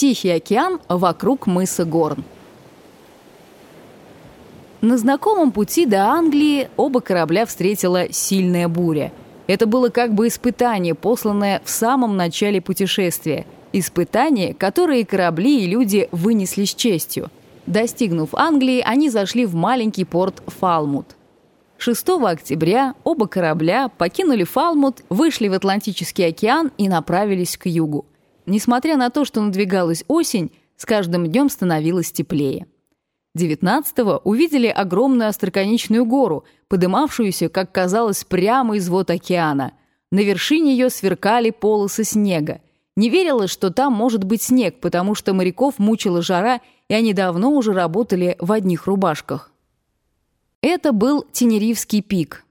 Тихий океан вокруг мыса Горн. На знакомом пути до Англии оба корабля встретила сильная буря. Это было как бы испытание, посланное в самом начале путешествия. Испытание, которое корабли, и люди вынесли с честью. Достигнув Англии, они зашли в маленький порт Фалмут. 6 октября оба корабля покинули Фалмут, вышли в Атлантический океан и направились к югу. Несмотря на то, что надвигалась осень, с каждым днем становилось теплее. 19-го увидели огромную остроконечную гору, подымавшуюся, как казалось, прямо из вод океана. На вершине ее сверкали полосы снега. Не верилось, что там может быть снег, потому что моряков мучила жара, и они давно уже работали в одних рубашках. Это был Тенерифский пик.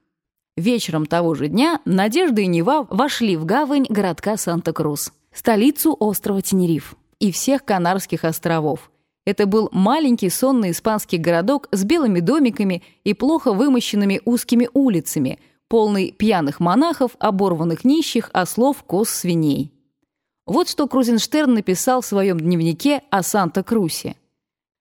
Вечером того же дня Надежда и Нева вошли в гавань городка Санта-Крус, столицу острова Тенериф и всех Канарских островов – это был маленький сонный испанский городок с белыми домиками и плохо вымощенными узкими улицами, полный пьяных монахов, оборванных нищих, ослов, коз, свиней. Вот что Крузенштерн написал в своем дневнике о Санта-Крусе.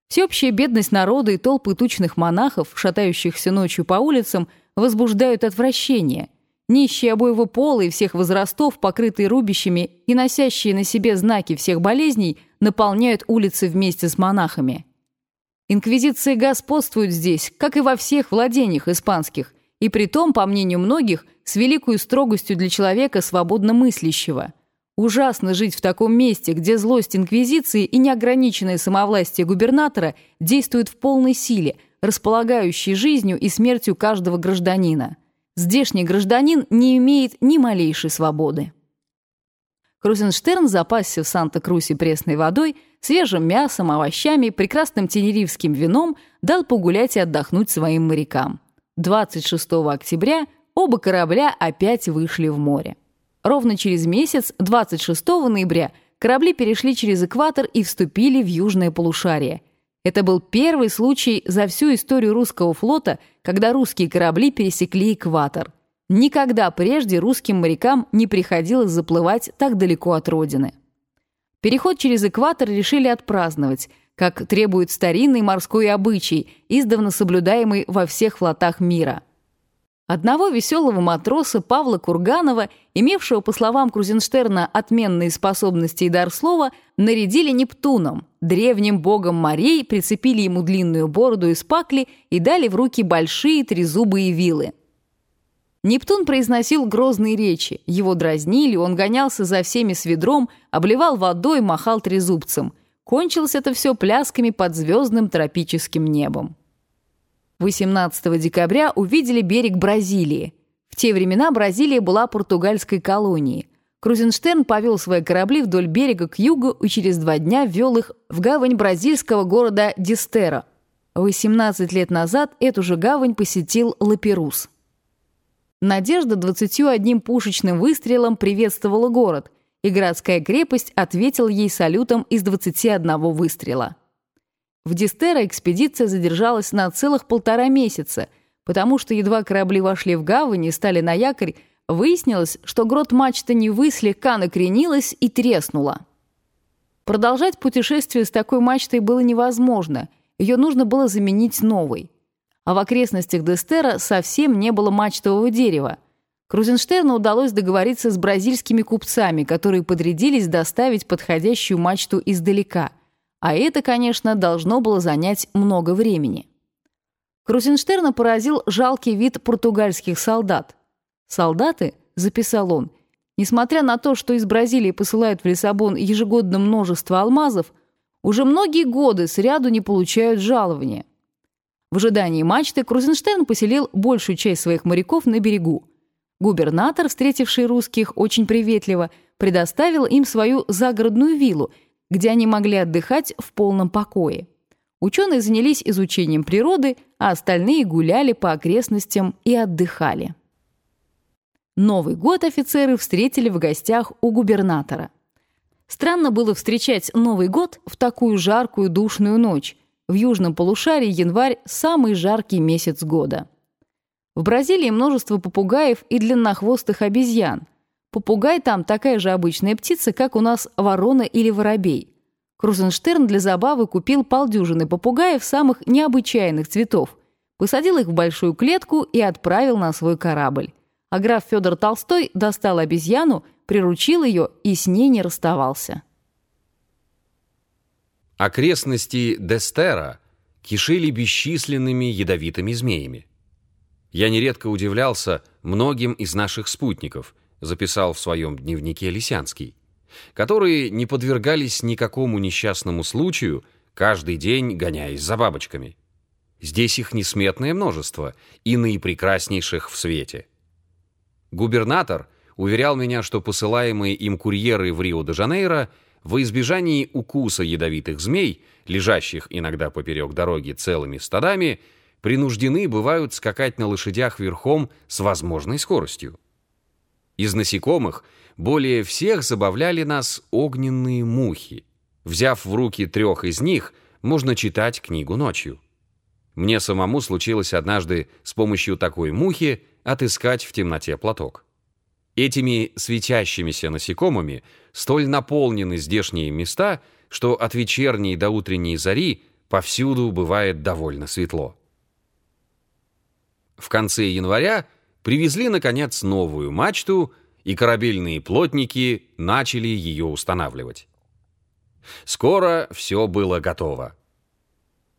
Всеобщая бедность народа и толпы тучных монахов, шатающихся ночью по улицам, возбуждают отвращение – Нищие обоего пола и всех возрастов, покрытые рубищами и носящие на себе знаки всех болезней, наполняют улицы вместе с монахами. Инквизиция господствует здесь, как и во всех владениях испанских, и притом, по мнению многих, с великой строгостью для человека свободно мыслящего. Ужасно жить в таком месте, где злость инквизиции и неограниченное самовластие губернатора действуют в полной силе, располагающей жизнью и смертью каждого гражданина. Здешний гражданин не имеет ни малейшей свободы. Крузенштерн запасся в Санта-Крусе пресной водой, свежим мясом, овощами, прекрасным тенерифским вином, дал погулять и отдохнуть своим морякам. 26 октября оба корабля опять вышли в море. Ровно через месяц, 26 ноября, корабли перешли через экватор и вступили в южное полушарие – это был первый случай за всю историю русского флота, когда русские корабли пересекли экватор. Никогда прежде русским морякам не приходилось заплывать так далеко от родины. Переход через экватор решили отпраздновать, как требует старинный морской обычай, издавна соблюдаемый во всех флотах мира – Одного веселого матроса Павла Курганова, имевшего, по словам Крузенштерна, отменные способности и дар слова, нарядили Нептуном, древним богом морей, прицепили ему длинную бороду из пакли и дали в руки большие трезубые вилы. Нептун произносил грозные речи, его дразнили, он гонялся за всеми с ведром, обливал водой, махал трезубцем. Кончилось это все плясками под звездным тропическим небом. 18 декабря увидели берег Бразилии. В те времена Бразилия была португальской колонией. Крузенштерн повел свои корабли вдоль берега к югу и через два дня ввел их в гавань бразильского города Дистера. 18 лет назад эту же гавань посетил Лаперус. Надежда 21 пушечным выстрелом приветствовала город, и городская крепость ответила ей салютом из 21 выстрела. В Дистера экспедиция задержалась на целых полтора месяца, потому что едва корабли вошли в гавань и стали на якорь, выяснилось, что грот мачты Невы слегка накренилась и треснула. Продолжать путешествие с такой мачтой было невозможно, ее нужно было заменить новой. А в окрестностях Дестера совсем не было мачтового дерева. Крузенштерну удалось договориться с бразильскими купцами, которые подрядились доставить подходящую мачту издалека – а это, конечно, должно было занять много времени. Крузенштерна поразил жалкий вид португальских солдат. «Солдаты», — записал он, несмотря на то, что из Бразилии посылают в Лиссабон ежегодно множество алмазов, уже многие годы сряду не получают жалования. В ожидании мачты Крузенштерн поселил большую часть своих моряков на берегу. Губернатор, встретивший русских очень приветливо, предоставил им свою загородную виллу — где они могли отдыхать в полном покое. Ученые занялись изучением природы, а остальные гуляли по окрестностям и отдыхали. Новый год офицеры встретили в гостях у губернатора. Странно было встречать Новый год в такую жаркую душную ночь. В южном полушарии январь – самый жаркий месяц года. В Бразилии множество попугаев и длиннохвостых обезьян – Попугай там такая же обычная птица, как у нас ворона или воробей. Крузенштерн для забавы купил полдюжины попугаев самых необычайных цветов, посадил их в большую клетку и отправил на свой корабль. А граф Федор Толстой достал обезьяну, приручил ее и с ней не расставался. Окрестности Дестера кишели бесчисленными ядовитыми змеями. Я нередко удивлялся многим из наших спутников, записал в своем дневнике Лисянский, которые не подвергались никакому несчастному случаю, каждый день гоняясь за бабочками. Здесь их несметное множество, и наипрекраснейших в свете. Губернатор уверял меня, что посылаемые им курьеры в Рио-де-Жанейро во избежании укуса ядовитых змей, лежащих иногда поперек дороги целыми стадами, принуждены бывают скакать на лошадях верхом с возможной скоростью. Из насекомых более всех забавляли нас огненные мухи. Взяв в руки трех из них, можно читать книгу ночью. Мне самому случилось однажды с помощью такой мухи отыскать в темноте платок. Этими светящимися насекомыми столь наполнены здешние места, что от вечерней до утренней зари повсюду бывает довольно светло. В конце января привезли, наконец, новую мачту, и корабельные плотники начали ее устанавливать. Скоро все было готово.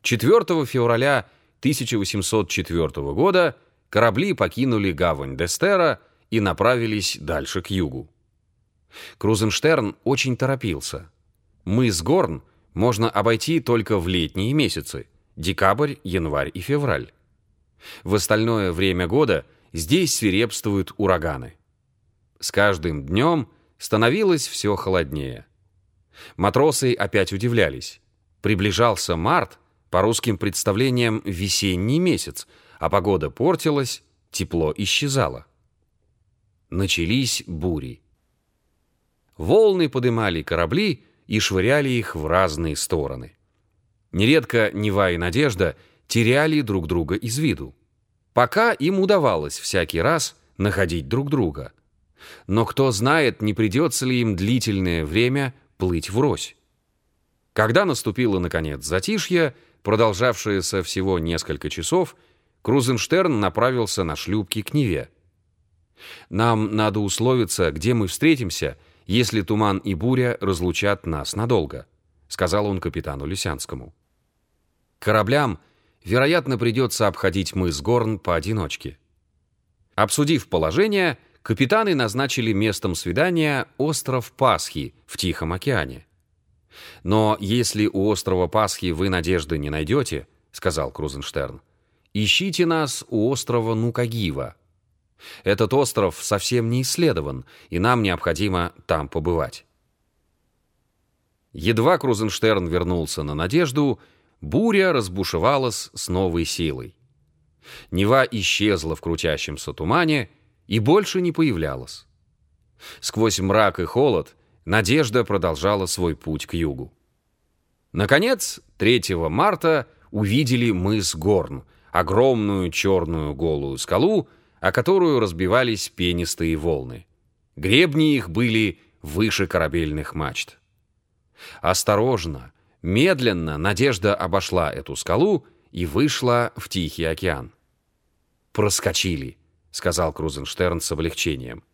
4 февраля 1804 года корабли покинули гавань Дестера и направились дальше к югу. Крузенштерн очень торопился. Мыс Горн можно обойти только в летние месяцы – декабрь, январь и февраль. В остальное время года здесь свирепствуют ураганы. С каждым днем становилось все холоднее. Матросы опять удивлялись. Приближался март, по русским представлениям весенний месяц, а погода портилась, тепло исчезало. Начались бури. Волны подымали корабли и швыряли их в разные стороны. Нередко Нева и Надежда теряли друг друга из виду. Пока им удавалось всякий раз находить друг друга. Но кто знает, не придется ли им длительное время плыть врозь. Когда наступило, наконец, затишье, продолжавшееся всего несколько часов, Крузенштерн направился на шлюпки к Неве. «Нам надо условиться, где мы встретимся, если туман и буря разлучат нас надолго», сказал он капитану Лисянскому. «Кораблям, вероятно, придется обходить мыс Горн поодиночке». Обсудив положение, капитаны назначили местом свидания остров Пасхи в Тихом океане. «Но если у острова Пасхи вы надежды не найдете, — сказал Крузенштерн, — ищите нас у острова Нукагива. Этот остров совсем не исследован, и нам необходимо там побывать». Едва Крузенштерн вернулся на надежду, буря разбушевалась с новой силой. Нева исчезла в крутящемся тумане и больше не появлялась. Сквозь мрак и холод Надежда продолжала свой путь к югу. Наконец, 3 марта увидели мыс Горн, огромную черную голую скалу, о которую разбивались пенистые волны. Гребни их были выше корабельных мачт. Осторожно, медленно Надежда обошла эту скалу и вышла в Тихий океан. «Проскочили», — сказал Крузенштерн с облегчением.